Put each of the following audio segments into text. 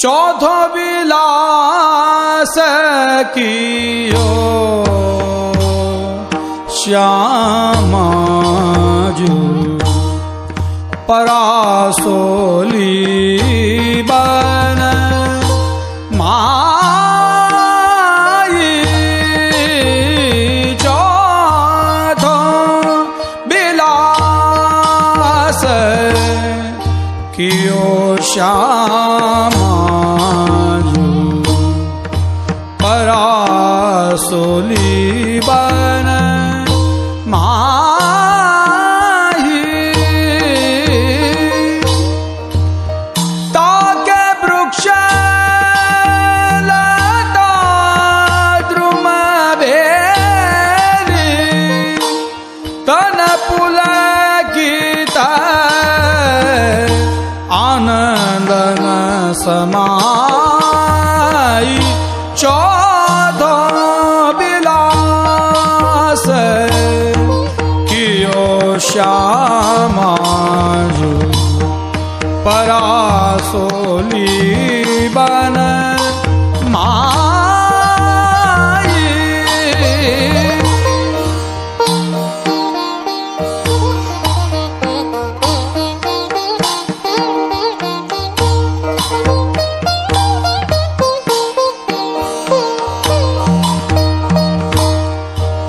चौथो विलास कियो श्यामाजू परासोली बन माई चौथो कियो श्याम। मा च कि कियो परा परासोली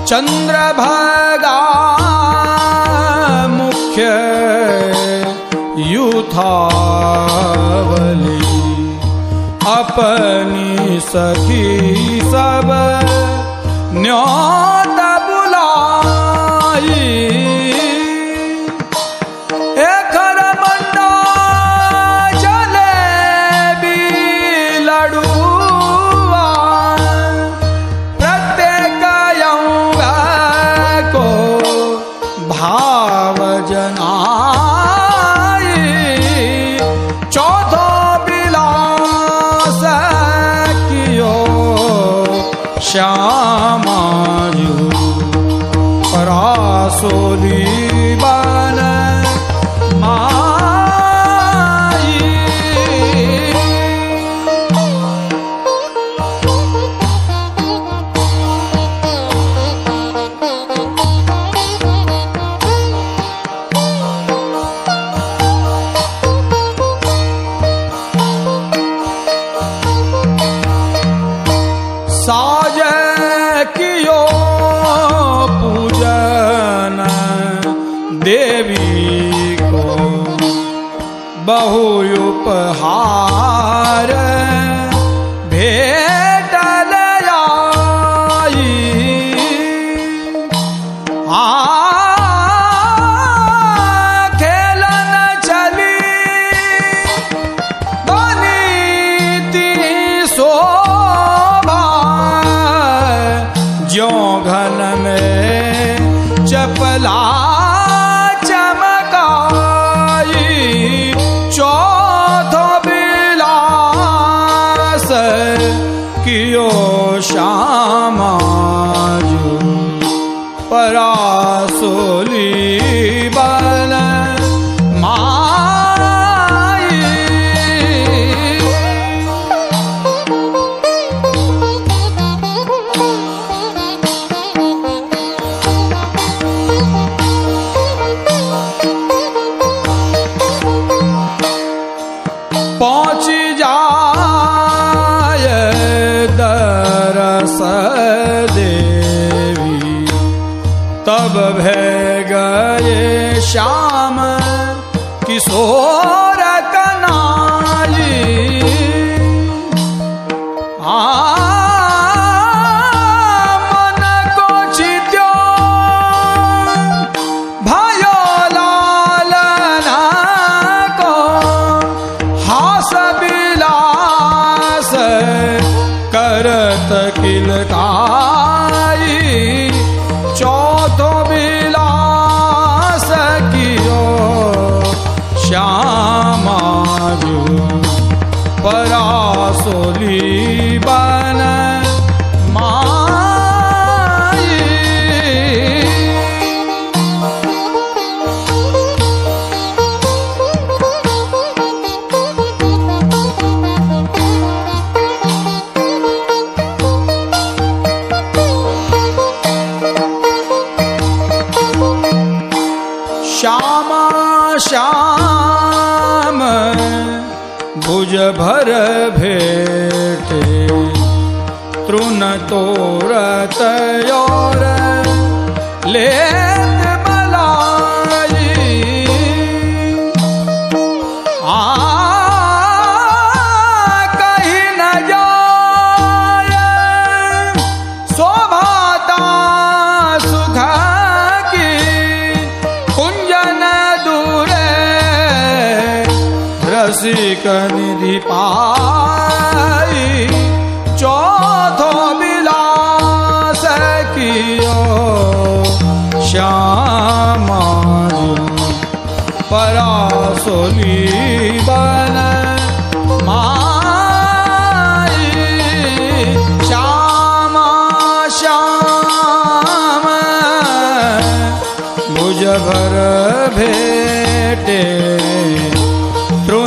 चन्द्रभागा मुख्य युथावली। अपि सखी सब न्या શ્યામાજુ પરાસોલી बहु तब भय गए श्याम किशोर भुज भर भेटे तृण और लेत निधि पाई चौथो विलास कियो श्यामा परासोली